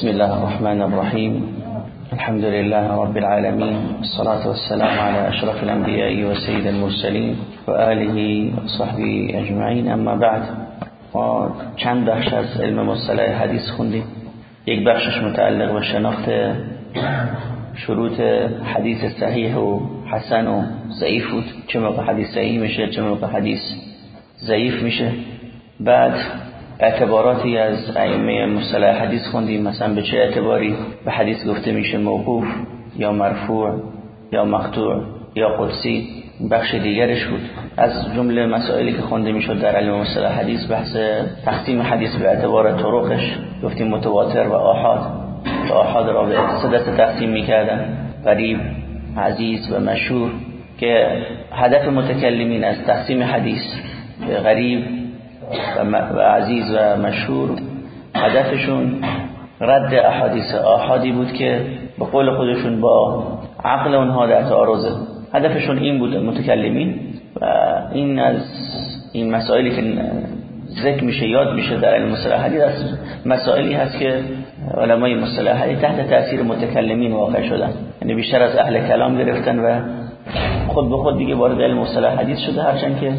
بسم الله الرحمن الرحيم. الحمد لله رب العالمين. والصلاة والسلام على أشرف الأنبياء وسيد المرسلين وآله وصحبه أجمعين. أما بعد ما چند بخش از علم مصطلح حدیث خوندیم. یک بخشش متعلق به شناخت شروط حدیث صحیح و حسن و ضعیف بود. چه موقع حدیث صحیح میشه چه موقع حدیث ضعیف میشه. بعد اعتباراتی از ائمه مصطلح حدیث خوندیم مثلا به چه اعتباری؟ به حدیث گفته میشه موقوف یا مرفوع یا مقطوع یا قدسی بخش دیگرش بود. از جمله مسائلی که خونده می‌شد در علم مصطلح حدیث بحث تقسیم حدیث به اعتبار طرقش. گفتیم متواتر و آحاد. آحاد را به سه تقسیم می‌کردن. غریب عزیز و مشهور که هدف متکلمین از تقسیم حدیث به غریب و عزیز و مشهور هدفشون رد احادیث آحادی بود که به قول خودشون با عقل اونها در تعارضه هدفشون این بود متکلمین. و این از این مسائلی که ذکر میشه یاد میشه در علم مصطلح حدیث مسائلی هست که علمای مصطلح حدیث تحت تاثیر متکلمین واقع شدن. یعنی بیشتر از اهل کلام گرفتن و خود به خود دیگه وارد علم مصطلح حدیث شده هرچند که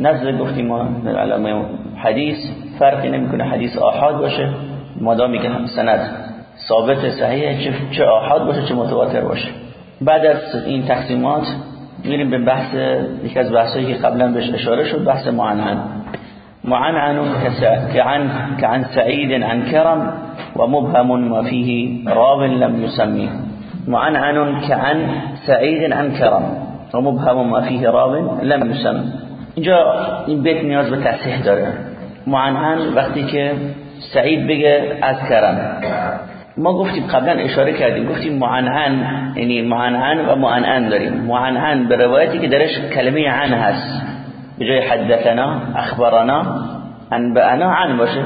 نزد گفتیم ما علمای حدیث فرقی نمی‌کنه حدیث آحاد باشه مادامی که سند ثابت صحیح چه چه آحاد باشه چه متواتر باشه. بعد از این تقسیمات میریم به بحث یکی از بحثایی که قبلا بهش اشاره شد بحث معنعن معنعن كعن كعن سعيد عن كرم ومبهم وفيه راب لم يسميه معنعن كعن سعيد عن كرم ومبهم وفيه راب لم يسمى اینجا این بیت نیاز به تصحیح داره. معنعن وقتی که سعید بگه از کرم. ما گفتیم قبلا اشاره کردیم گفتیم معنعن یعنی معنعن و معنعن داریم. معنعن به روایتی که درش کلمه عن هست. به جای حدثنا اخبرنا انبأنا عن باشه.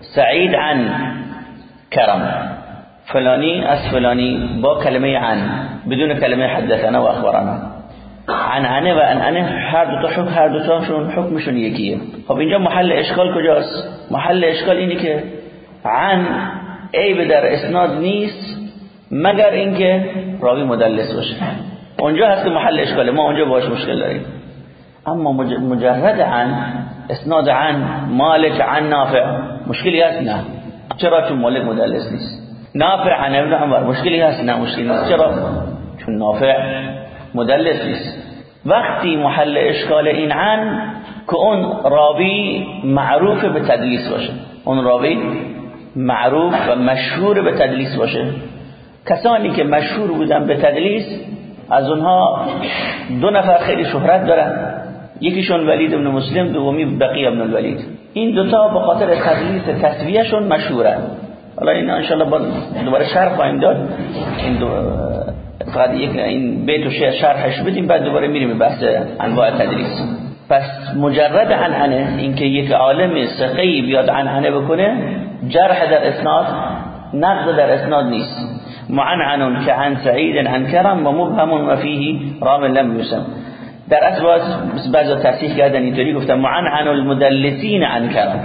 سعید عن کرم. فلانی از فلانی با کلمه عن بدون کلمه حدثنا و اخبرنا. عنعنه و انعنه هر دو تا حکم هر دو تاشون حکمشون یکیه. خب اینجا محل اشکال کجاست؟ محل اشکال اینه که عن عیب در اسناد نیست مگر اینکه راوی مدلس باشه. اونجا هست که محل اشکاله ما اونجا باش مشکل داریم. اما مجرد عن اسناد عن مالک عن نافع مشکلی هست؟ نه. چرا؟ چون مالک مدلس نیست. نافع عن ابن عمر مشکلی هست؟ نه مشکلی نیست. چرا؟ چون نافع مدلس نیست. وقتی محل اشکال این عن که اون راوی معروف به تدلیس باشه. اون راوی معروف و مشهور به تدلیس باشه. کسانی که مشهور بودن به تدلیس از اونها دو نفر خیلی شهرت دارن. یکیشون ولید ابن مسلم دومی بقیه ابن الولید این دوتا به خاطر تدلیس تسویهشون مشهورن. حالا این انشالله با دوباره شرح خواهیم داد. این دو فقط یک این بیت و شرحش بدیم بعد دوباره میریم بحث انواع تدریس. پس مجرد عنعنه اینکه یک عالم سقی بیاد عنعنه بکنه جرح در اسناد نقض در اسناد نیست. معنعن که عن سعید عن کرم و مبهم و فیه رام لم یسم. در اصل بعضا تصحیح کردن اینطوری گفتم معنعن المدلسین عن کرم.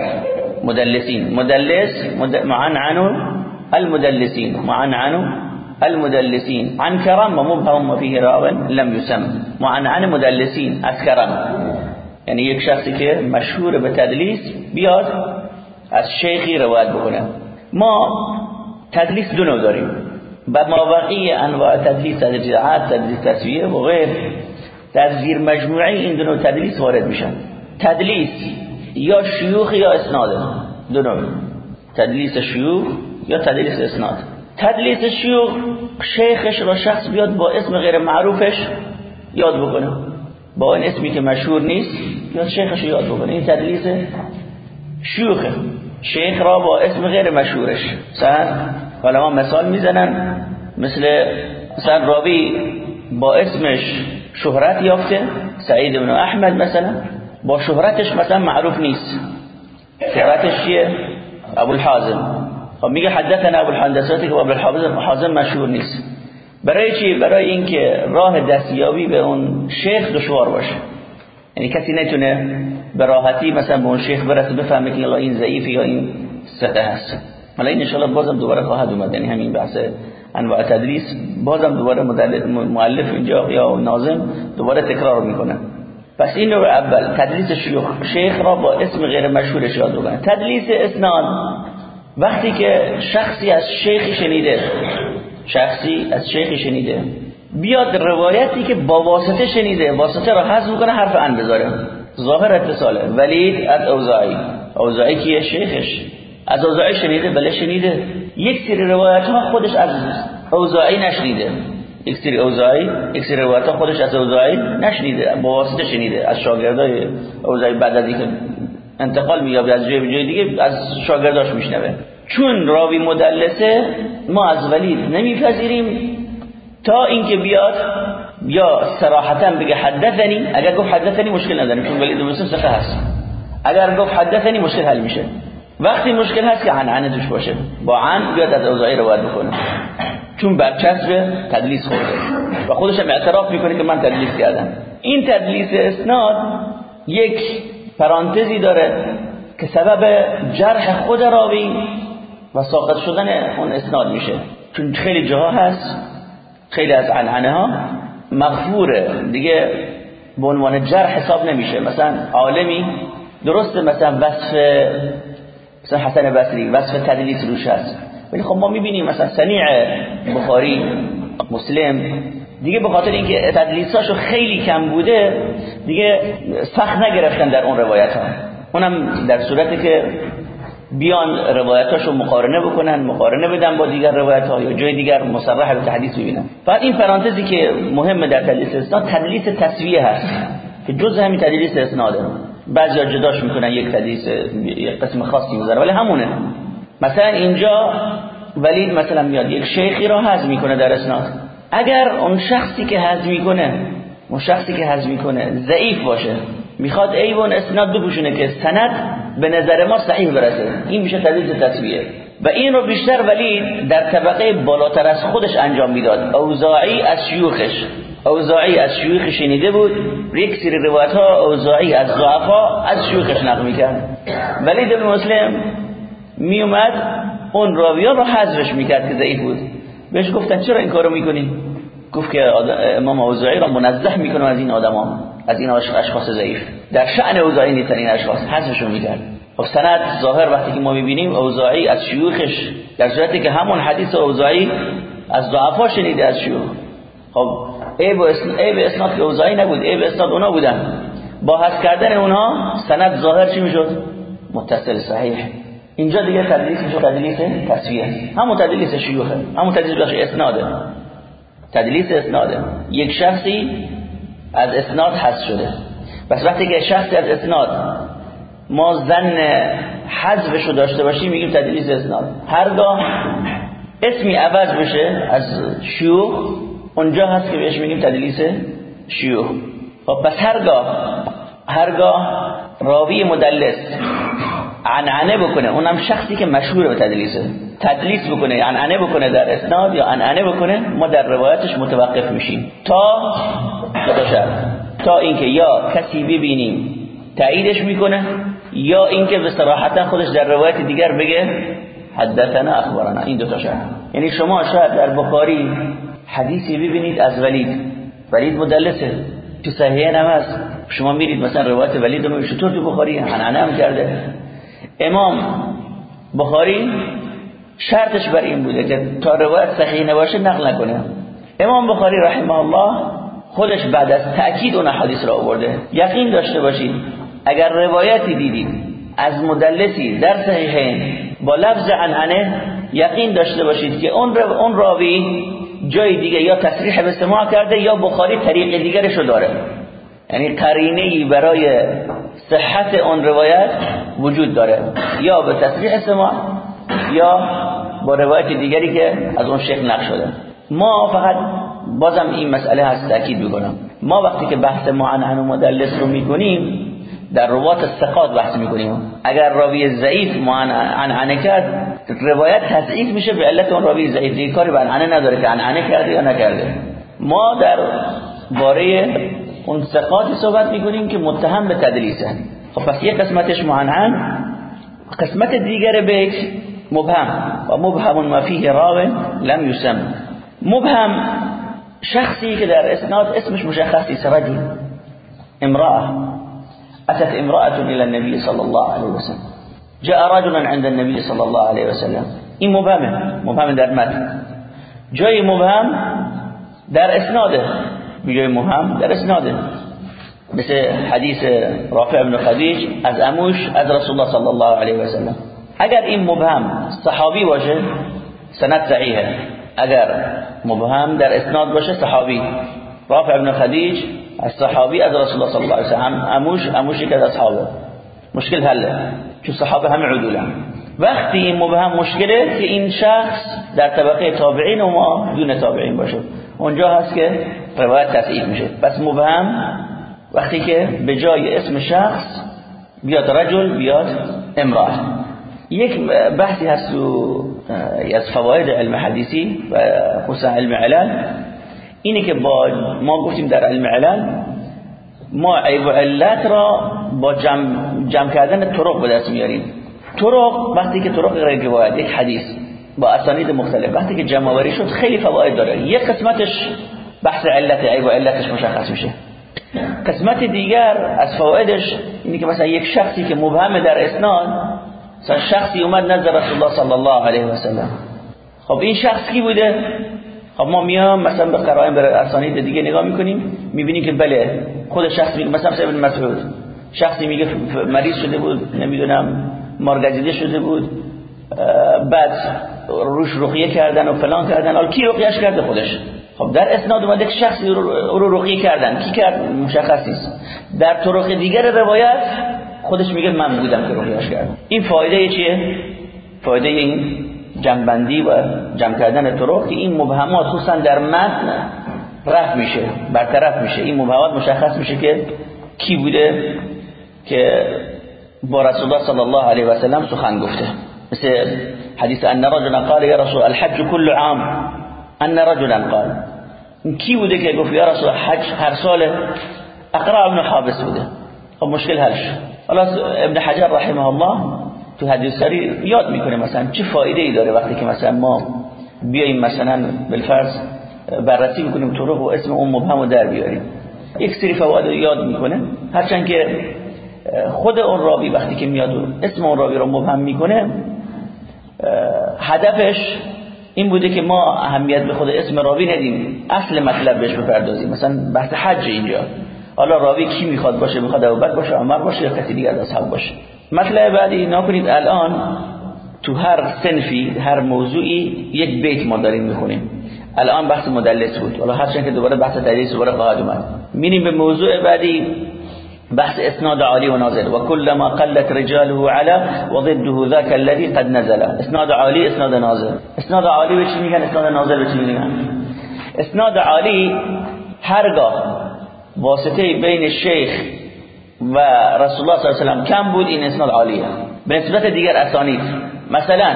مدلسین. مدلس مد... معنعن المدلسین. معنعن المدلسين. عن كرم ومبهم وفيه راو لم يسم. معنعن مدلسين از کرم یعنی یک شخصی مشهور به تدلیس بیاد از شیخی روایت بکنه. ما تدلیس دو نوع داریم. و مابقی انواع تدلیس تدلیس عاد تدلیس تسویه و غیر. در زیر مجموعه این دو تدلیس وارد میشن. تدلیس یا شیوخ یا اسناد. دو نوع. تدلیس شیوخ یا تدلیس اسناد. تدلیس شیوخ شیخش را شخص بیاد با اسم غیر معروفش یاد بکنه. با این اسمی که مشهور نیست یا شیخش یاد بکنه. این تدلیس شیوخه شیخ را با اسم غیر مشهورش. مثلا علما مثال می‌زنن مثل مثلا راوی با اسمش شهرت یافته سعید بن احمد مثلا. با شهرتش مثلا معروف نیست. شهرتش چیه؟ ابو الحازم خب میگه حدثنا ابو الحندساتی که ابو الحازم مشهور نیست. برای چی؟ برای اینکه راه دستیابی به اون شیخ دشوار باشه. یعنی کسی نتونه به راحتی مثلا به اون شیخ برسه بفهمه که این ضعیف یا این سطح هست حالا این ان بازم دوباره خواهد اومد. یعنی همین بحث انواع تدریس. بازم دوباره مؤلف اینجا یا ناظم دوباره تکرار می‌کنه. پس این رو اول تدلیس شیوخ شیخ را با اسم غیر مشهورش یاد بکنه. تدلیس اسناد. وقتی که شخصی از شیخی شنیده شخصی از شیخی شنیده بیاد روایتی که با واسطه شنیده واسطه را حذف می‌کنه حرف ان بذاره. ظاهر اتصاله. ولید از اوزاعی اوزاعی کیه؟ شیخش. از اوزاعی شنیده؟ بله شنیده. یک سری روایت ها خودش از اوزاعی نشنیده. یک سری اوزاعی یک سری روایت ها خودش از اوزاعی نشنیده با واسطه شنیده. از شاگردای اوزاعی بعد از اینکه انتقال مییابه از جای جای دیگه از شاگرداش میشنوه. چون راوی مدلسه ما از ولید نمیپذیریم. تا اینکه بیاد یا صراحتا بگه حدثنی اگر گفت حدثنی مشکل نداریم چون ولید مسلم ثقه هست. اگر گفت حدثنی مشکل حل میشه. وقتی مشکل هست که عن توش باشه. با عن بیاد از اوزاعی روایت بکنه. چون برچسب تدلیس خورده. و خودش هم اعتراف می‌کنه که من تدلیس کردم. این تدلیس اسناد یک پرانتزی داره که سبب جرح خود راوی و ساقط شدن اون اسناد میشه. چون خیلی جاها هست خیلی از عنعنه ها مغفوره دیگه به عنوان جرح حساب نمیشه. مثلا عالمی درسته مثلا وصف مثلا حسن بصری وصف تدلیس روش هست. ولی خب ما می‌بینیم مثلا سنیع بخاری مسلم دیگه به خاطر اینکه تدلیساشو خیلی کم بوده دیگه سخت نگرفتن در اون روایت ها اونم در صورتی که بیان روایتاشو مقارنه بکنن مقارنه بدن با دیگر روایت ها یا جای دیگر مصرح به تحدیث ببینن. فقط این پرانتزی که مهمه در تدلیس اسناد تدلیس تصویه هست که جز همین تدلیس اسناده بعضی جداش می‌کنن یک تدلیس یک قسم خاصی می‌ذاره ولی همونه. مثلا اینجا ولید مثلا میاد یک شیخی را حذف می‌کنه در اسناد اگر اون شخصی که حذف می‌کنه اون شخصی که حذف می‌کنه ضعیف باشه می‌خواد ایوان اسناد بپوشونه که سند به نظر ما صحیح برسه. این میشه تدلیس تصویه و این رو بیشتر ولی در طبقه بالاتر از خودش انجام می‌داد. اوزاعی از شیوخش. اوزاعی از شیوخ شنیده بود. یک سری روایت ها اوزاعی از ضعفا از شیوخش نقل می‌کرد. ولی در مسلم میومد اون راویان رو حذفش می‌کرد که ضعیف بود. بهش گفتن چرا این کارو می‌کنی؟ گفت که امام اوزاعی را منزه می‌کنه از این آدما از این اشخاص ضعیف. در شأن اوزاعی نیترین اشخاص حذفشون می‌کرد. خب سند ظاهر وقتی که ما می‌بینیم اوزاعی از شیوخش در صورتی که همون حدیث اوزاعی از ضعفا شنیده از شیوخ. خب عیب اسناد که اوزاعی نبود عیب اسناد اونا بودن. با حذف کردن اونها سند ظاهر چی می‌شد؟ متصل صحیح. اینجا دیگه تدلیس میشه تدلیس تصویه. همون تدلیس شیوخه. همون تدلیس بخش اسناده. تدلیس اسناده. یک شخصی از اسناد حذف شده. پس وقتی که شخصی از اسناد ما زن حذفش رو داشته باشیم میگیم تدلیس اسناد. هرگاه اسمی عوض بشه از شیوخ اونجا هست که بهش میگیم تدلیس شیوخ. خب پس هرگاه هرگاه راوی مدلس عنعنه بکنه. اونم شخصی که مشهور به تدلیسه تدلیس بکنه. عنعنه بکنه در اسناد یا عنعنه بکنه ما در روایتش متوقف میشیم. تا تا اینکه یا کسی ببینیم تاییدش می‌کنه یا اینکه به صراحتا خودش در روایت دیگر بگه حدثنا اخبارنا. این دو تا شرط یعنی شما شاید در بخاری حدیثی ببینید از ولید. ولید مدلسه. تو صحیحه هم شما میرید مثلا روایت ولید رو چطور تو بخاری؟ عنعنه هم کرده. امام بخاری شرطش بر این بوده که تا روایت صحیح نباشه نقل نکنه. امام بخاری رحمه الله خودش بعد از تأکید اون حدیث را آورده. یقین داشته باشید اگر روایتی دیدید از مدلسی در صحیحین با لفظ عنعنه یقین داشته باشید که اون اون راوی جای دیگه یا تصریح به سماع کرده یا بخاری طریق دیگرش رو داره. یعنی قرینه برای صحت اون روایت وجود داره. یا به تصریح سماع یا با روایت دیگری که از اون شیخ نقل شده. ما فقط بازم این مسئله هست تاکید می‌کنم. ما وقتی که بحث معنعن و مدلس رو می‌کنیم در روات استقاد بحث می‌کنیم. اگر راوی ضعیف معنعنه کرد روایت تضعیف میشه به علت اون راوی ضعیف. دیگه کاری به نداره که عنعنه کرده یا نکرده. ما در باره اون ثقاتی صحبت می‌کنیم که متهم به تدلیسن خب پس یک قسمتش معنعن قسمت دیگر بیت مبهم. و مبهم ما فيه راو لم يسم مبهم شخصی که در اسناد اسمش مشخص نیست رجل. امرأة. أتت امرأة إلى النبي صلى الله عليه وسلم. جاء رجلا عند النبي صلى الله عليه وسلم. این مبهمه مبهم در متن. جای مبهم در اسناده. جای مبهم در اسناده. مثل حدیث رافع بن خدیج از اموش از رسول الله صلی الله علیه و سلم اگر این مبهم صحابی باشه سند صحیحه. اگر مبهم در اسناد باشه صحابی. رافع بن خدیج از صحابی از رسول الله صلی الله علیه و سلم اموش اموشی که از اصحابه. مشکل حله. چون صحابه همه عدولن وقتی این مبهم مشکله که این شخص در طبقه تابعین و ما دون تابعین باشه. اونجا هست که روایت تصحیح میشه. پس مبهم وقتی که به جای اسم شخص بیاد رجل بیاد امراه یک بحثی هست از فواید علم حدیثی و خصوصا علم علل. اینه که با ما گفتیم در علم علل ما عیب و علت را با جمع, جمع کردن طرق به دست میاریم. طرق وقتی که طرق غیر روایت یک حدیث با اسانید مختلف. وقتی که جمع شد خیلی فواید داره. یک قسمتش بحث علت عیب و علتش مشخص میشه. قسمت دیگر از فوائدش اینه که مثلا یک شخصی که مبهم در اسناد مثلا شخصی اومد نزد رسول الله صلی الله علیه و سلم. خب این شخص کی بوده؟ خب ما میام مثلا به قرائن بر اسانید دیگه نگاه می‌کنیم می‌بینیم که بله خود شخص میگه مثلا ابن مسعود. شخصی میگه مریض شده بود نمی‌دونم مارگزیده شده بود بعد روش رقیه کردن و فلان کردن. حالا کی رقیهش کرده؟ خودش. خب در اسناد اومده که شخصی رو رقیه کردن. کی کرد؟ مشخص نیست. در طرق دیگر روایت خودش میگه من بودم که رقیهش کردم این فایده چیه؟ فایده این جنبندی و جمع کردن طرق که این مبهمات خصوصا در متن رفع میشه برطرف میشه. این مبهمات مشخص میشه که کی بوده که با رسول الله صلی الله علیه و سلم سخن گفته. مثل حدیث ان رجلا قال یا رسول الحج كل عام. ان رجلا قال کی بوده که گفت یا رسول حج هر سال اقرا ابن حابس بوده. خب مشکل حل حالا ابن حجر رحمه الله تو حدیث سری یاد می‌کنه مثلا چه فایده ای داره وقتی که مثلا ما بیایم مثلا بالفرض بررسی می‌کنیم طرق و اسم اون مبهم رو در بیاریم. یک سری فواید یاد می‌کنه. هرچند که خود اون راوی وقتی که میاد اسم اون راوی رو مبهم می‌کنه هدفش این بوده که ما اهمیت به خود اسم راوی ندیم. اصل مطلب بهش بپردازیم. مثلا بحث حج اینجا. حالا راوی کی می‌خواد باشه؟ می‌خواد ابوبکر باشه عمر باشه یا کسی دیگر از اصحاب باشه. مطلب بعدی نکنید الان تو هر سنفی هر موضوعی یک بیت ما داریم می‌خونیم. الان بحث مدلس بود. حالا هرچند که دوباره بحث تدریس دوباره خواهد اومد. میریم به موضوع بعدی. بحث اسناد عالی و نازل و كلما قلت رجاله على وضده ذاك الذي قد نزل. اسناد عالی اسناد نازل اسناد عالی به چی میگن؟ اسناد نازل به چی میگن؟ اسناد عالی هرگاه واسطه بین شیخ و رسول الله صلی الله علیه و کم بود این اسناد عالیه. به نسبت دیگر اسانید. مثلا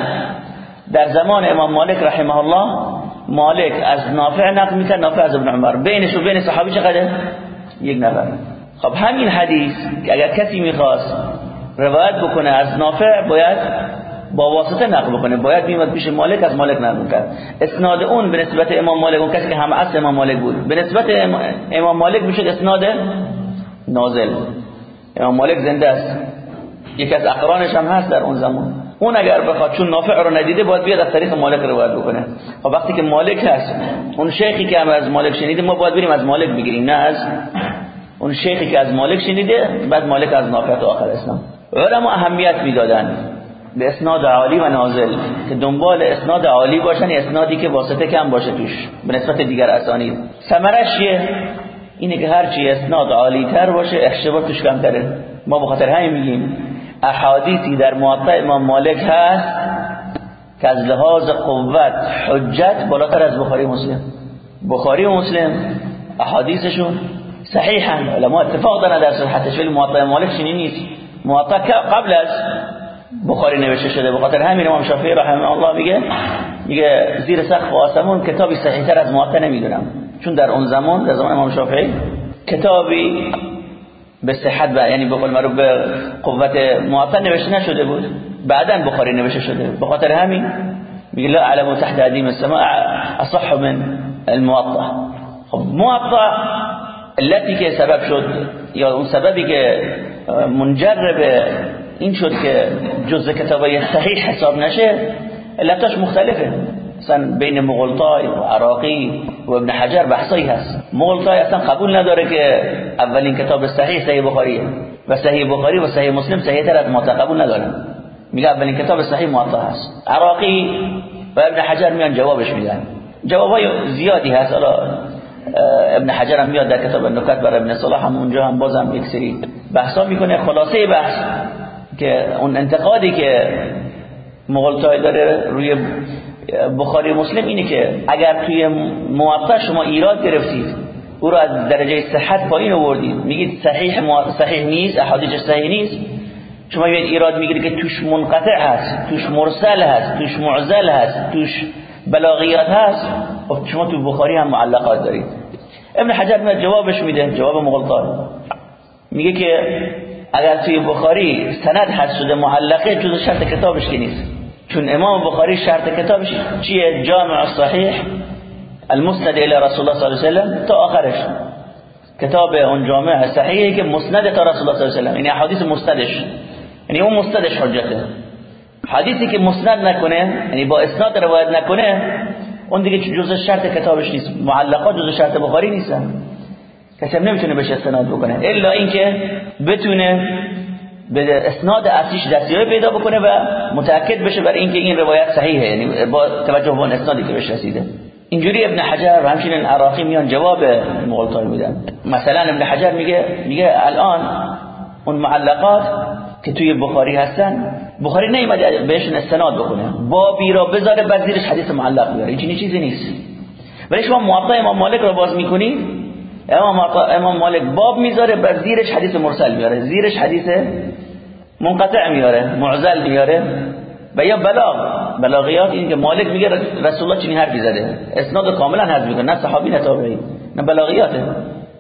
در زمان امام مالک رحمه الله مالک از نافع نقل می‌کرد نافع از ابن عمر. بینش و بین صحابی چقدر یک نفر. خب همین حدیث که اگر کسی می‌خواست روایت بکنه از نافع باید با واسطه نقل بکنه. باید میمد پیش مالک از مالک نقل کرد اسناد اون به نسبت امام مالک اون کسی که هم اصل امام مالک بود به نسبت امام مالک میشه اسناد نازل. امام مالک زنده است. یکی از اقرانش هم هست در اون زمان. اون اگر بخواد چون نافع رو ندیده باید بیاد از طریق مالک روایت بکنه. خب وقتی که مالک هست اون شیخی که هم از مالک شنیده ما باید بریم از مالک بگیریم نه از اون شیخی که از مالک شنیده بعد مالک از نافع آخر اسلام. علما اهمیت می‌دادن به اسناد عالی و نازل که دنبال اسناد عالی باشن اسنادی که واسطه کم باشه توش به نسبت دیگر اسانید ثمرش چیه؟ اینه که هرچی اسناد عالی تر باشه اشتباه توش تره ما به خاطر همین میگیم. احادیثی در موطع امام مالک هست که از لحاظ قوت حجت بالاتر از بخاری مسلم. بخاری مسلم احادیثشون صحیحا علما اتفاق دارن در صحتش ولی موطع مالک چنین نیست. موطع قبل از بخاری نوشته شده به خاطر همین امام شافعی رحمه الله میگه میگه زیر سقف آسمون کتابی صحیحتر از موطع نمی‌دونم. چون در اون زمان در زمان امام شافعی کتابی به صحت و یعنی به قول معروف به قوت موطن نوشته نشده بود. بعدا بخاری نوشته شده. به خاطر همین میگه لا علم تحت عدیم السماء اصح من الموطا خب موطا علتی که سبب شد یا اون سببی که منجر به این شد که جزء کتابای صحیح حساب نشه علتاش مختلفه. مثلا بین مغلطای و عراقی و ابن حجر بحثایی هست. مغلطای اصلا قبول نداره که اولین کتاب صحیح صحیح بخاریه. و صحیح بخاری و صحیح مسلم صحیح تر از موطا قبول نداره میگه اولین کتاب صحیح موطا هست. عراقی و ابن حجر میان جوابش میدن. جوابای زیادی هست. حالا ابن حجر هم میاد در کتاب نکات برای ابن صلاح هم اونجا هم بازم یک سری بحثا می‌کنه خلاصه بحث که اون انتقادی که مغلطای داره روی بخاری مسلم اینه که اگر توی موطا شما ایراد گرفتید او رو از درجه صحت پایین آوردید میگید صحیح صحیح نیست احادیث صحیح نیست شما یه ایراد می‌گیرید که توش منقطع هست توش مرسل هست توش معزل هست توش بلاغیات هست. خب شما تو بخاری هم معلقات دارید. ابن حجر میاد جوابش میده جواب مغلطان میگه که اگر توی بخاری سند هست شده معلقه جز شرط کتابش که نیست. چون امام بخاری شرط کتابش چیه؟ جامع صحیح المسند الى رسول الله صلی الله علیه وسلم تا آخرش. کتاب اون جامع صحیحه که مسند تا رسول الله صلی الله علیه وسلم. یعنی حدیث مستدش. یعنی اون مستدش حجته. حدیثی که مسند نکنه یعنی با اسناد روایت نکنه اون دیگه جزء شرط کتابش نیست. معلقات جزء شرط بخاری نیستن. کسی نمی‌تونه بهش استناد بکنه. الا اینکه بتونه به اسناد اصلیش دستیابی پیدا بکنه و متأکد بشه بر اینکه این روایت صحیحه. یعنی با توجه به اسنادی که بهش رسیده. اینجوری ابن حجر و همچنین عراقی میان جواب مغلطای میدن. مثلا ابن حجر میگه میگه الان اون معلقات که توی بخاری هستن بخاری نیومده بهشون استناد بکنه. بابی را بذاره بعد زیرش حدیث معلق بیاره. این چیزی نیست. ولی شما موطا امام مالک رو باز می‌کنی؟ امام امام مالک باب می‌ذاره بعد زیرش حدیث مرسل میاره زیرش حدیث منقطع میاره معزل میاره و یا بلاغ. بلاغیات این که مالک میگه رسول الله چنین حرفی زده. اسناد کاملا حذف می‌کنه نه صحابی نه تابعی نه بلاغیاته.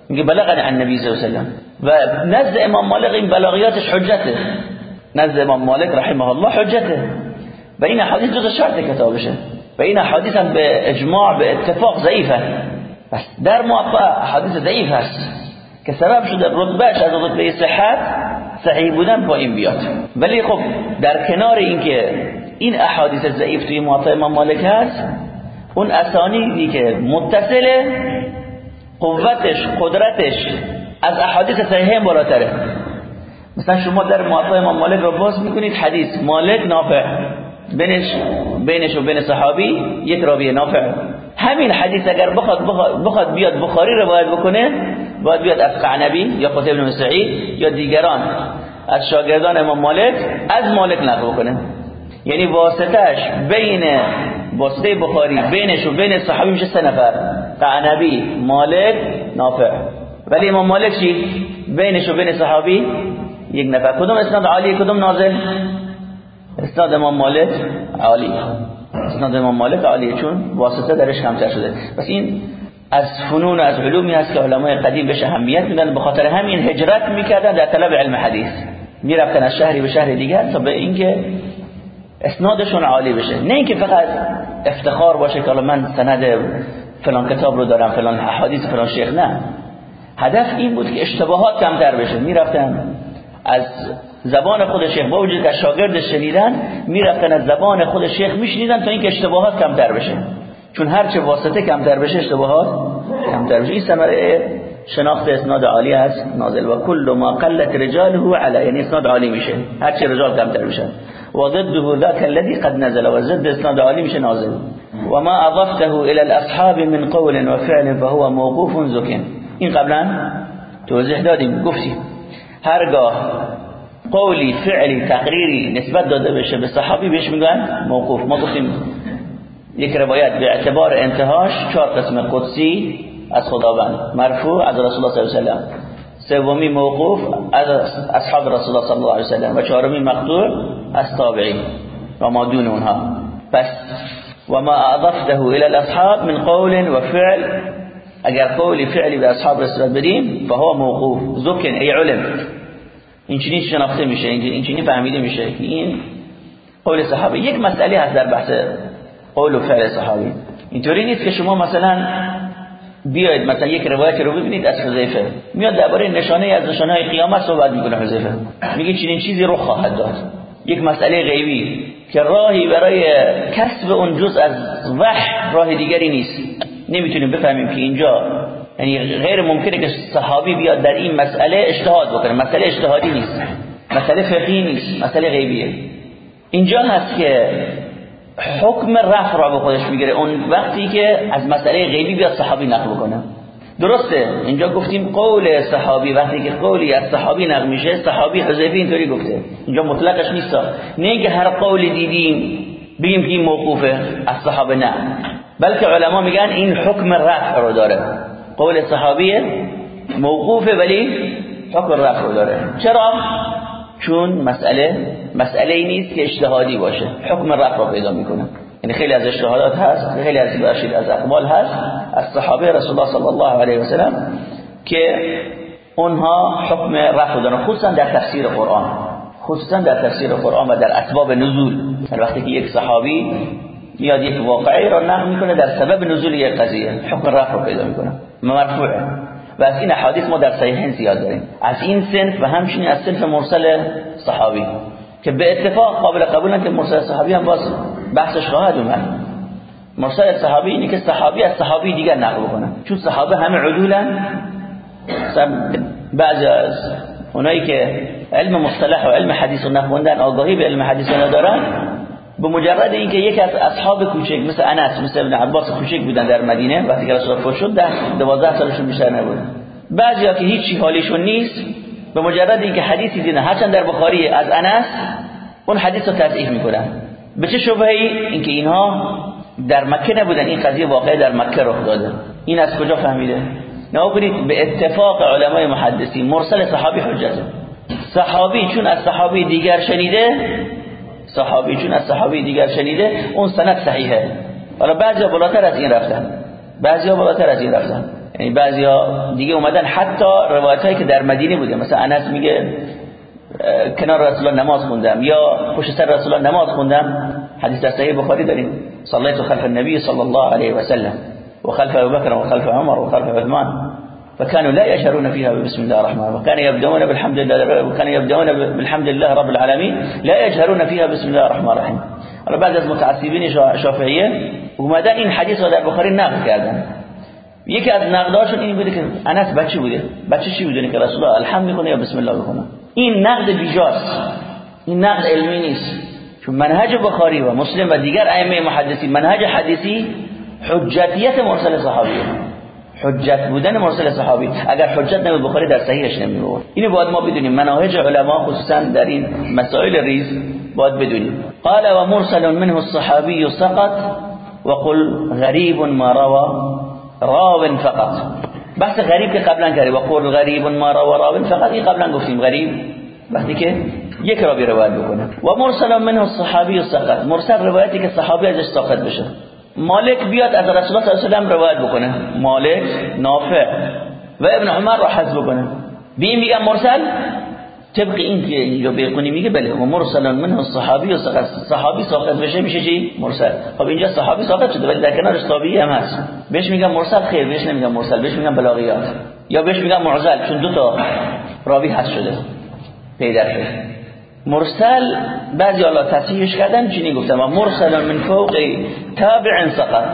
میگه بلغنی عن نبی صلی الله و نزد امام مالک این بلاغیاتش حجته. نزد امام مالک رحمه الله حجته. و این حدیث جز شرط کتابشه. و این حدیث هم به اجماع به اتفاق ضعیفه. بس در موقع حدیث ضعیف هست که سبب شده رتبهش از رتبه صحت صحیح بودن این بیاد. ولی خب در کنار اینکه این احادیث ضعیف توی موطا امام مالک هست اون اسانیدی که متصله قوتش قدرتش از احادیث صحیحه بالاتره. مثلا شما در موطا امام مالک رو باز می‌کنید حدیث مالک نافع. بینش بینش و بین صحابی یک راوی نافع. همین حدیث اگر بخواد بخواد بیاد بخاری روایت بکنه باید بیاد از قعنبی یا قتیبه بن سعید یا دیگران. از شاگردان امام مالک از مالک نقل بکنه. یعنی واسطش بین واسطه بخاری بینش و بین صحابی میشه سه نفر. قعنبی مالک نافع ولی امام مالک چی بینش و بین صحابی یک نفر کدوم اسناد عالی کدوم نازل اسناد امام مالک عالی اسناد امام مالک عالیه چون واسطه درش کمتر شده پس این از فنون از علومی هست که علمای قدیم بهش اهمیت میدن به خاطر همین هجرت می‌کردن در طلب علم حدیث می‌رفتن از شهری به شهر دیگر تا به اینکه اسنادشون عالی بشه نه اینکه فقط افتخار باشه که من سند فلان کتاب رو دارم فلان احادیث فلان شیخ نه. هدف این بود که اشتباهات کمتر بشه. می‌رفتن از زبان خود شیخ با وجود که شاگرد شنیدن می‌رفتن از زبان خود شیخ میشنیدن تا اینکه اشتباهات کمتر بشه. چون هرچه واسطه کمتر بشه اشتباهات کمتر بشه. این شناخت اسناد عالی است نازل. و کل ما قلت رجاله علی یعنی اسناد عالی میشه. هرچه رجال کمتر بشن و ضده ذاك الذي قد نزل و ضد اسناد عالی میشه نازل. و ما اضفته إلى الاصحاب من قول و فعل فهو موقوف زکن این قبلا توضیح دادیم گفتیم. هرگاه قولی فعلی تقریری نسبت داده بشه به صحابی بهش میگن موقوف. ما گفتیم یک روایت به اعتبار انتهاش چهار قسم قدسی از خداوند. مرفوع از رسول الله صلی الله علیه و سومی موقوف از اصحاب رسول الله صلی الله علیه و سلم. و چهارمی مقطوع از تابعین و ما دون اونها. پس و ما اضفته الى الاصحاب من قول و فعل. اگر قولی فعلی به اصحاب رسالت بدیم فهو موقوف. زکن ای علم. این چنین شناخته میشه این چنین فهمیده میشه این قول صحابه یک مسئله هست در بحث قول و فعل صحابی. اینطوری نیست که شما مثلا بیاید مثلا یک روایت رو ببینید از حذیفه. میاد درباره نشانه از نشانه های قیامت صحبت می‌کنه حذیفه. میگه چنین چیزی رو خواهد داد. یک مسئله غیبی که راهی برای کسب اون جز از وحی راه دیگری نیست. نمی‌تونیم بفهمیم که اینجا یعنی غیر ممکنه که صحابی بیاد در این مسئله اجتهاد بکنه. مسئله اجتهادی نیست. مسئله فقهی نیست. مسئله غیبیه. اینجا هست که حکم رفع را به خودش می‌گیره. اون وقتی که از مسئله غیبی بیاد صحابی نقل بکنه. درسته اینجا گفتیم قول صحابی وقتی که قولی از صحابی نقل میشه صحابی حذیفه اینطوری گفته. اینجا مطلقش نیست. نه که هر قولی دیدیم بگیم که این موقوفه از صحابه نه. بلکه علما میگن این حکم رفع رو داره. قول صحابیه موقوفه ولی حکم رفع رو داره. چرا؟ چون مسئله مسئله ای نیست که اجتهادی باشه. حکم رفع رو پیدا می‌کنه. یعنی خیلی از اجتهادات هست خیلی از برشید از اقوال هست از صحابه رسول الله صلی الله علیه و سلم که اونها حکم رفع دارن خصوصا در تفسیر قرآن. خصوصا در تفسیر قرآن و در اسباب نزول. در وقتی که یک صحابی میاد یک واقعی را نقل می‌کنه در سبب نزول یک قضیه حکم رفع رو پیدا می‌کنه. مرفوعه. و از این احادیث ما در صحیحین زیاد داریم. از این سنف و همچنین از سنف مرسل صحابی که به اتفاق قابل قبولن که مرسل صحابی هم باز بحثش خواهد اومد. مرسل صحابی اینه که صحابی از صحابی دیگر نقل کنه چون صحابه همه عدولن. بعضی از اونایی که علم مصطلح و علم حدیث و نخوندن آگاهی به علم حدیث ندارن به مجرد اینکه یک از اصحاب کوچک مثل انس مثل ابن عباس کوچک بودن در مدینه وقتی که رسول فوت شد ده 12 سالشون بیشتر نبود. بعضیا که هیچی حالیشون نیست به مجرد اینکه حدیثی دیدن هرچند در بخاری از انس اون حدیث رو تصحیح می‌کنن. به چه شبهی اینکه اینها در مکه نبودن. این قضیه واقعا در مکه رخ داده. این از کجا فهمیده؟ نه به اتفاق علمای محدثین. مرسل صحابی حجته صحابی چون از صحابی دیگر شنیده صحابی چون از صحابی دیگر شنیده اون سند صحیحه. حالا بعضیا بالاتر از این رفتن. بعضیا بالاتر از این رفتن. یعنی بعضیا دیگه اومدن حتی روایتایی که در مدینه بوده. مثلا انس میگه کنار رسول الله نماز خوندم. یا پشت سر رسول الله نماز خوندم. حدیث صحیح بخاری داریم. صلیت خلف النبی صلی الله علیه و سلم. وخلف ابو بكر وخلف عمر وخلف عثمان. فكانوا لا يشهرون فيها بسم الله الرحمن الرحيم. وكان يبدون بالحمد لله وكان يبدون بالحمد لله رب العالمين. لا يجهرون فيها بسم الله الرحمن الرحيم. حالا بعد از متعصبین شافعیه اومدن این حدیث رو در بخاری نقل کردن یکی از نقداشون این بوده که انس بچه بوده. بچه چی بوده که رسول الله؟ الحمد میکنه یا بسم الله بکنه این نقد بیجاست این نقد علمی نیست چون منهج بخاری و مسلم و دیگر ائمه محدثین. منهج حدیثی حجتیت مرسل صحابیه. حجت بودن مرسل صحابی. اگر حجت نمی بخاری در صحیحش نمی بود اینو باید ما بدونیم. مناهج علما خصوصا در این مسائل ریز باید بدونیم. قال و مرسل منه الصحابي سقط وقل غریب ما روى راو فقط. بحث غریب که قبلا و قل غریب ما روى راو فقط. این قبلا گفتیم غریب. وقتی که یک راوی روایت بکنه. و مرسل منه الصحابي سقط. مرسل روایتی که صحابی ازش ساقط بشه. مالک بیاد از رسول الله صلی الله علیه و روایت بکنه. مالک نافع و ابن عمر رو حذف بکنه. بی میگم مرسل؟ طبق این که اینجا بیقونی میگه بله. و مرسل منه الصحابی و صحابی ساقط بشه میشه چی؟ مرسل. خب اینجا صحابی ساقط شده ولی در کنارش تابعی هم هست. بهش میگم مرسل خیر بهش نمیگم مرسل بهش میگم بلاغیات. یا بهش میگم معزل چون دو تا راوی هست شده پیدا شده. مرسل بعضی الله تصحیحش کردن چنین گفتم مرسل من فوق تابع سقط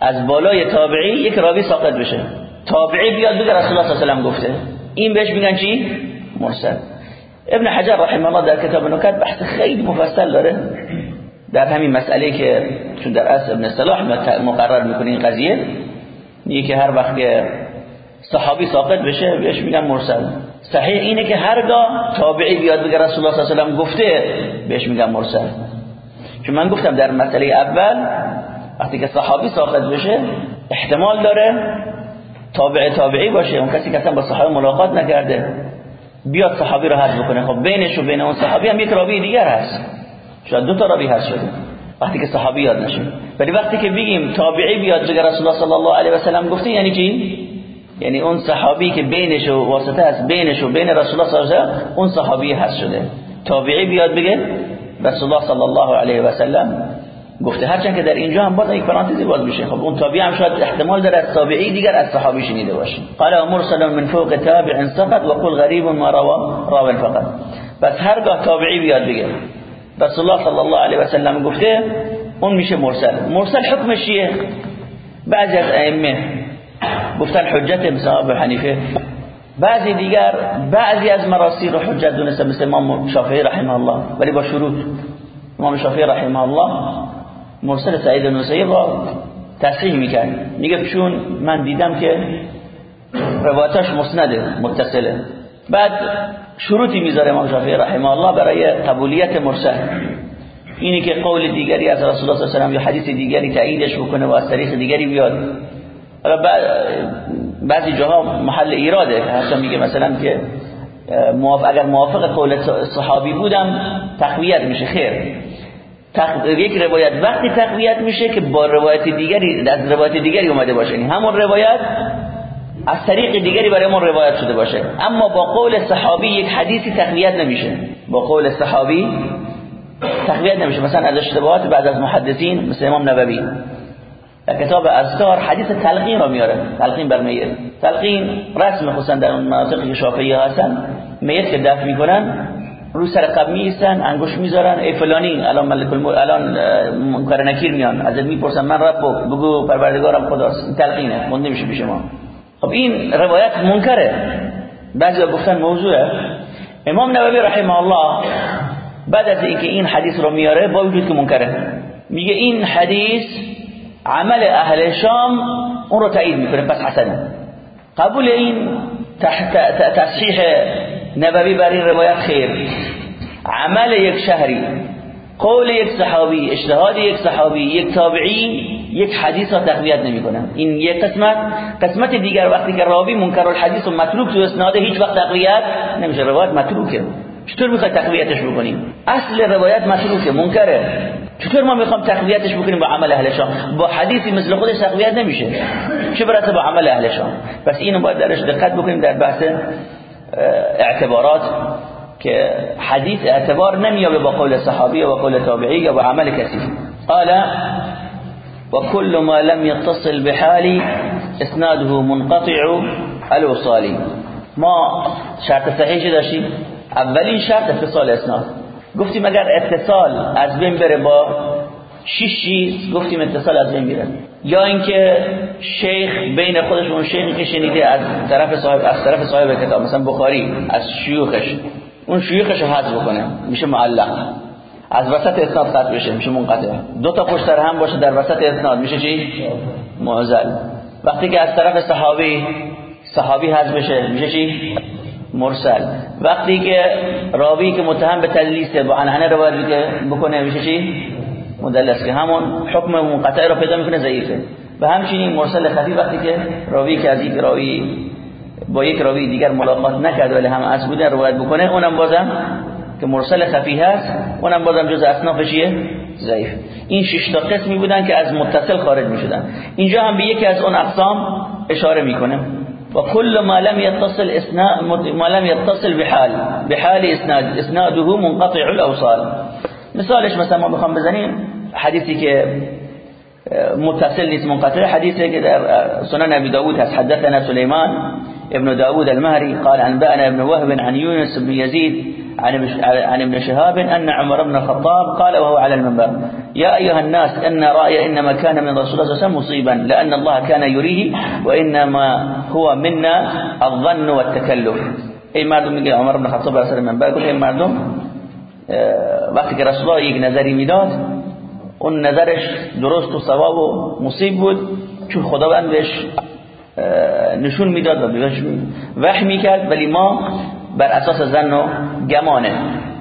از بالای تابعی یک راوی ساقط بشه. تابعی بیاد بگه رسول الله صلی الله علیه و گفته. این بهش میگن چی؟ مرسل. ابن حجر رحمه الله در کتاب نکات بحث خیلی مفصل داره. در همین مسئله که چون در اصل ابن صلاح مقرر می‌کنه این قضیه میگه که هر وقت که صحابی ساقط بشه بهش میگن مرسل. صحیح اینه که هرگاه تابعی بیاد بگه رسول الله صلی الله علیه و گفته بهش میگن مرسل. چون من گفتم در مسئله اول وقتی که صحابی ساقط بشه احتمال داره تابع تابعی باشه. اون کسی که اصلا با صحابه ملاقات نکرده بیاد صحابی رو حذف بکنه خب بینش و بین اون صحابی هم یک راوی دیگر هست. شاید دو تا راوی هست شده. وقتی که صحابی یاد نشه. ولی وقتی که بگیم تابعی بیاد بگه رسول الله صلی الله علیه و سلم گفته یعنی چی؟ یعنی اون صحابی که بینش و واسطه است بینش و بین رسول الله صلی الله علیه و اون صحابی هست شده. تابعی بیاد بگه رسول الله صلی الله علیه و سلم گفته هرچند که در اینجا هم باز یک پرانتزی باز میشه. خب اون تابعی هم شاید احتمال داره از تابعی دیگر از صحابی شنیده باشه. قال مرسل من فوق تابع سقط وقل غریب ما روا راو فقط. بس هرگاه تابعی بیاد بگه رسول الله صلی الله علیه و سلم گفته اون میشه مرسل. مرسل حکمش چیه؟ بعضی از ائمه گفتن حجت ابو حنیفه. بعضی دیگر بعضی از مراسیل رو حجت دونسته مثل امام شافعی رحمه الله. ولی با شروط. امام شافعی رحمه الله مرسل سعید نوسیب را تصحیح می‌کرد. میگه چون من دیدم که روایتاش مسنده متصله. بعد شروطی می‌ذاره امام شافعی رحمه الله برای قبولیت مرسل. اینی که قول دیگری از رسول الله صلی الله علیه و یا حدیث دیگری تاییدش بکنه و از طریق دیگری بیاد. بعضی جاها محل ایراده. حتی میگه مثلا که اگر موافق قول صحابی بودم تقویت میشه خیر. یک روایت وقتی تقویت میشه که با روایت دیگری از روایت دیگری اومده باشه. یعنی همون روایت از طریق دیگری برای ما روایت شده باشه. اما با قول صحابی یک حدیثی تقویت نمیشه. با قول صحابی تقویت نمیشه. مثلا از اشتباهات بعد از محدثین مثل امام نووی. در کتاب اذکار حدیث تلقین رو میاره. تلقین بر میت. تلقین رسم خصوصا در اون مناطقی که شافعی هستن. میت که دفن می‌کنن رو سر قبل میستن انگوش می‌ذارن. ای فلانی الان ملک الملک الان منکر نکیر میان. ازت می‌پرسن من رب بگو پروردگارم خداست. تلقینه. مونده میشه پیش ما. خب این روایت منکره. بعضی گفتن موضوعه. امام نووی رحمه الله بعد از اینکه این حدیث رو میاره با وجود که منکره. میگه این حدیث عمل اهل شام اون رو تایید می‌کنه پس حسنه قبول این تصحیح نبوی بر این روایت خیر عمل یک شهری قول یک صحابی اجتهاد یک صحابی یک تابعی یک حدیث را تقویت نمی‌کنه این یک قسمت قسمت دیگر وقتی که راوی منکر الحدیث و متروک تو اسناده هیچ وقت تقویت نمیشه. روایت متروکه. چطور می‌خوای تقویتش بکنیم اصل روایت متروکه منکره. چطور ما می‌خوام تقویتش بکنیم با عمل اهل شام؟ با حدیثی مثل خودش تقویت نمیشه. چه برسه با عمل اهل شام؟ پس اینو باید درش دقت بکنیم در بحث اعتبارات که حدیث اعتبار نمیابه با قول صحابی و قول تابعی با عمل کسی. قال وكل ما لم يتصل بحال اسناده منقطع الوصالي ما شرط صحیحی داشتیم. اولین شرط اتصال اسناد. گفتیم اگر اتصال از بین بره با شش چیز گفتیم اتصال از بین میره. یا اینکه شیخ بین خودش اون شیخی که شنیده از طرف صاحب از طرف صاحب کتاب مثلا بخاری از شیوخش اون شیوخش رو حذف بکنه میشه معلق. از وسط اسناد قطع بشه میشه منقطع. دو تا پشت هم باشه در وسط اسناد میشه چی؟ معزل. وقتی که از طرف صحابی صحابی حذف بشه میشه چی؟ مرسل وقتی که راوی که متهم به تدلیسه با عنعنه روایت بکنه میشه چی؟ مدلس که همون حکم منقطع رو پیدا می‌کنه ضعیفه. و همچنین مرسل خفی وقتی که راوی که از یک راوی با یک راوی دیگر ملاقات نکرد ولی هم از بوده روایت بکنه اونم بازم که مرسل خفی هست اونم بازم جز اصنافشیه ضعیف. این شش تا قسمی بودن که از متصل خارج می‌شدن. اینجا هم به یکی از اون اقسام اشاره می‌کنه. وكل ما لم يتصل اسناد ما لم يتصل بحال بحال إسناد. إسناده منقطع الأوصال. مثالش مثلا ما بخوام بزنیم حدیثی که متصل نیست منقطع. حدیثی که در سنن أبي داود حدثنا سليمان ابن داود المهري قال أنبأنا ابن وهب عن يونس بن يزيد عن ابن شهاب أن عمر بن الخطاب قال وهو على المنبر يا أيها الناس إن رأي إنما كان من رسول الله صلى الله عليه وسلم مصيبا لأن الله كان يريه وإنما هو منا الظن والتكلف. ای مردم میگه عمر بن خطاب بر سر منبر گفت ای مردم؟ وقتی که رسول الله یک نظری میداد اون نظرش درست و ثواب و مصیب بود چون خداوند بهش نشون میداد و بهش وحی میکرد ولی ما بر أساس زن و گمانه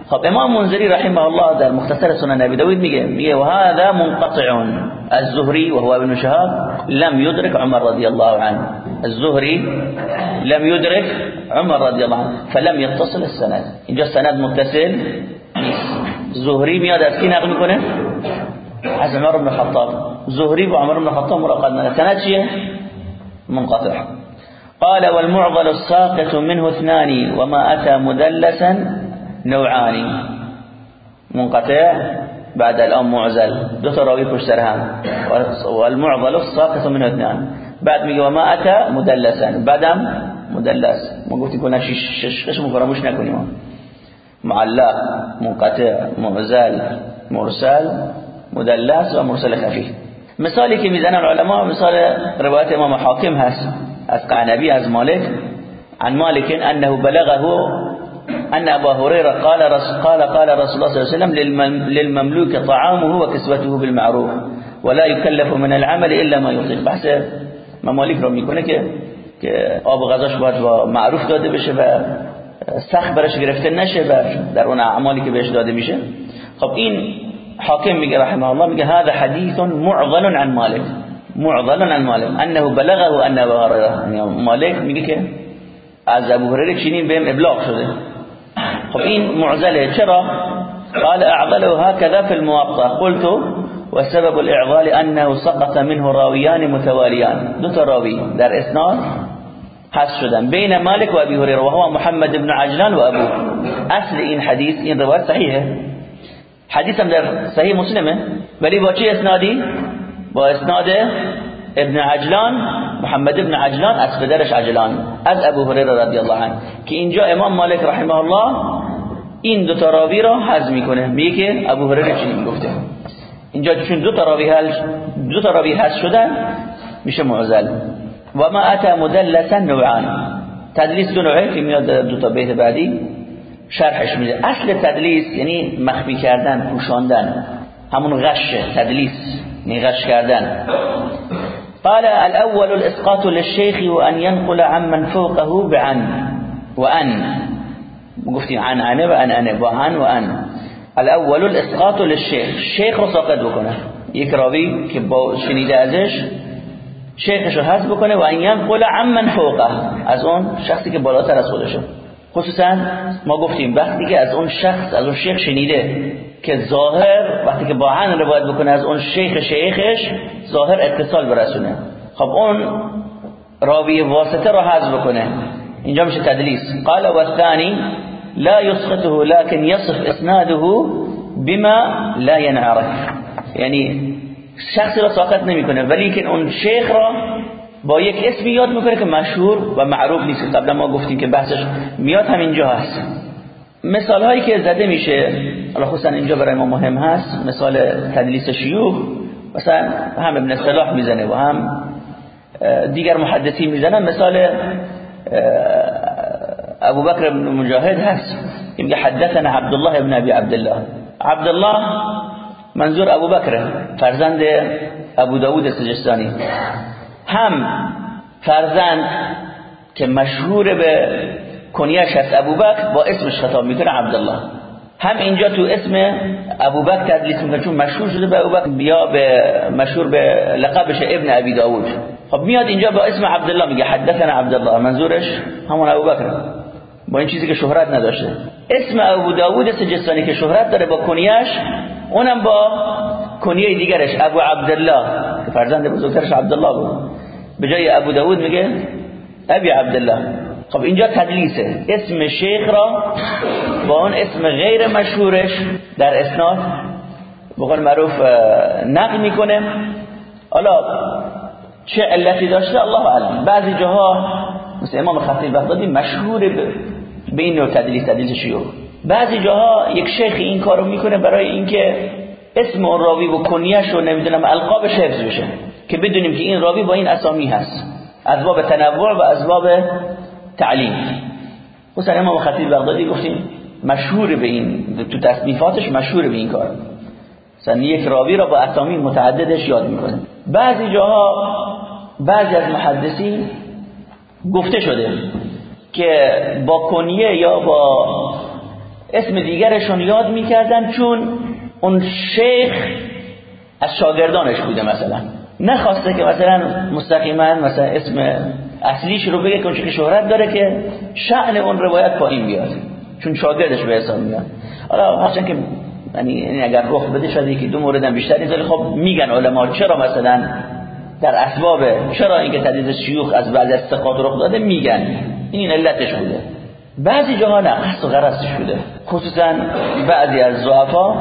خب امام منذری رحمه الله در مختصر سنن نبی داود میگه میگه و هذا منقطع. الزهري وهو ابن شهاب لم يدرك عمر رضي الله عنه. الزهري لم يدرك عمر رضي الله عنه فلم يتصل السند. اینجا سند متصل زهری میاد از کی نقل میکنه؟ از عمر بن خطاب. زهری و عمر بن خطاب ملاقات نه سند چیه؟ منقطع. قال والمعضل الساقط منه اثنان وما أتى مدلسا نوعان. منقطع بعد الان معزل. دو تا راوی پشت سر هم. والمعضل الساقط منه اثنان. بعد میگه و ما اتا مدلسا. بعدم مدلس. ما گفتیم کنه شش فراموش نکنیم. معلق منقطع معزل مرسل مدلس و مرسل خفی. مثالی که میزنن علما مثال روایت امام حاکم هست. از قعنبی از مالک. عن مالك انه بلغه أن أبا هريرة قال قال قال رسول الله صلى الله عليه وسلم للمملوك طعامه وكسوته بالمعروف ولا يكلف من العمل إلا ما يطيق. بحث ممالک رو میکنه که که آب غذاش باید با معروف داده بشه و سخت برش گرفته نشه و در اون اعمالی که بهش داده میشه. خب این حاکم میگه رحمه الله میگه هذا حدیث معضل عن مالک. معضل عن مالک. انه بلغه ان مالک میگه که از ابو هریره چنین بهم ابلاغ شده. خب این معضله چرا قال اعضله هكذا في الموطأ. قلت وسبب الإعضال أنه سقط منه راويان متواليان. دو تا راوی در اسناد حذف شدن. بین مالک و ابی هریره و هو محمد بن عجلان و ابو أصل این حدیث این روایت صحیحه حدیث هم در صحیح مسلمه. ولی با چه اسنادی؟ با اسناد ابن عجلان محمد ابن عجلان از پدرش عجلان از ابو هریره رضی الله عنه که اینجا امام مالک رحمه الله این دو تا راوی را حذف می‌کنه. میگه که ابو هریره چی گفته اینجا چون دو تا راوی هل دو تا راوی حذف شدن میشه معزل. و ما اتى مدلسا نوعان. تدلیس دو نوعه که میاد دو تا بیت بعدی شرحش میده. اصل تدلیس یعنی مخفی کردن پوشاندن. همون غش تدلیس یعنی غش کردن. قال الاول الاسقاط للشيخ وان ينقل عمن فوقه بعن وان گفتیم عن عنه و ان انه با عن و ان الاول الاسقاط للشيخ. شیخ رو ساقط بکنه. یک راوی که با شنیده ازش شیخش حذف بکنه و ان ينقل عمن فوقه. از اون شخصی که بالاتر از خودشه. خصوصا ما گفتیم وقتی که از اون شخص از اون شیخ شنیده که ظاهر وقتی که با عن روایت بکنه از اون شیخ شیخش ظاهر اتصال برسونه. خب اون راوی واسطه رو حذف بکنه. اینجا میشه تدلیس. قال و الثاني لا يسقطه لكن يصف اسناده بما لا ينعرف یعنی شخصی را ساقط نمی‌کنه ولی که اون شیخ را با یک اسمی یاد می‌کنه که مشهور و معروف نیست. قبلا ما گفتیم که بحثش میاد همینجا هست. مثال هایی که زده میشه حالا خصوصا اینجا برای ما مهم هست مثال تدلیس شیوخ مثلا هم ابن صلاح می‌زنه و هم دیگر محدثی می‌زنن. مثال ابو بکر ابن مجاهد هست که میگه حدثنا عبدالله ابن ابی عبدالله. عبدالله منظور ابو بکر فرزند ابو داود سجستانی. هم فرزند که مشهور به کنیش هست ابوبکر با اسمش خطاب می‌کنه عبدالله. هم اینجا تو اسم ابوبکر تدلیس می‌کنه چون مشهور شده به ابوبکر بیا به مشهور به لقبش ابن ابی داود. خب میاد اینجا با اسم عبدالله میگه حدثنا عبدالله. منظورش همون ابوبکر با این چیزی که شهرت نداشته. اسم ابو داود سجستانی که شهرت داره با کنیش اونم با کنیه دیگرش ابو عبدالله که فرزند بزرگترش عبدالله بود. به جای ابو داود میگه ابی عبدالله. خب اینجا تدلیسه. اسم شیخ را با اون اسم غیر مشهورش در اسناد بقول معروف نقل می‌کنه. حالا چه علتی داشته؟ الله اعلم. بعضی جاها مثل امام خطیب بغدادی مشهور به این نوع تدلیس تدلیس بعضی جاها یک شیخ این کارو می‌کنه برای اینکه اسم اون راوی و کنیش رو نمی‌دونم القابش حفظ بشه که بدونیم که این راوی با این اسامی هست. از باب تنوع و از باب تعلیم. خصوصا امام خطیب بغدادی گفتیم مشهور به این تو تصنیفاتش مشهور به این کار. مثلا یک راوی را با اسامی متعددش یاد می‌کنه بعضی جاها بعضی از محدثین گفته شده که با کنیه یا با اسم دیگرشون یاد می‌کردن چون اون شیخ از شاگردانش بوده مثلا. نخواسته که مثلا مستقیما مثلا اسم اصلیش رو بگه که که شهرت داره که شأن اون روایت پایین بیاد. چون شاگردش به حساب میاد. حالا هرچند که یعنی اگر رخ بده شده که دو مورد هم بیشتر نیست خب میگن علما چرا مثلا در اسباب چرا اینکه تدریس شیوخ از بعض استقاط رخ داده میگن؟ این علتش بوده. بعضی جاها نه قصد و غرض شده خصوصا بعضی از ضعفا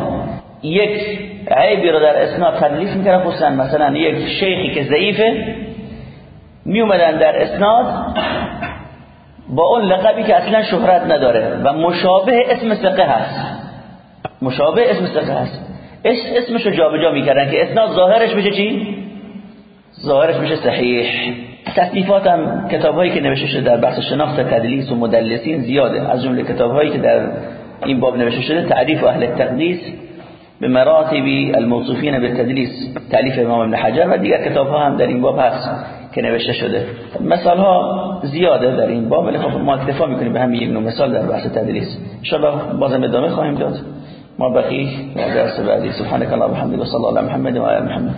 یک عیبی رو در اسناد تدلیس می‌کنن خصوصا مثلا یک شیخی که ضعیفه می اومدن در اسناد با اون لقبی که اصلا شهرت نداره و مشابه اسم ثقه هست. مشابه اسم ثقه هست. اسمش رو جابجا می‌کردن که اسناد ظاهرش بشه چی؟ ظاهرش بشه صحیح. تصنیفات هم کتاب هایی که نوشته شده در بحث شناخت تدلیس و مدلسین زیاده. از جمله کتاب هایی که در این باب نوشته شده تعریف اهل التقدیس به مراتب الموصوفین به تدلیس تعلیف امام ابن حجر و دیگر کتاب ها هم در این باب هست که نوشته شده. مثال ها زیاده در این باب ولی خب ما اکتفا می‌کنیم به همین نوع مثال در بحث تدلیس ان بازم ادامه خواهیم داد. ما بقی و درس بعدی. سبحانك اللهم وبحمدك وصلى الله على محمد وعلى محمد.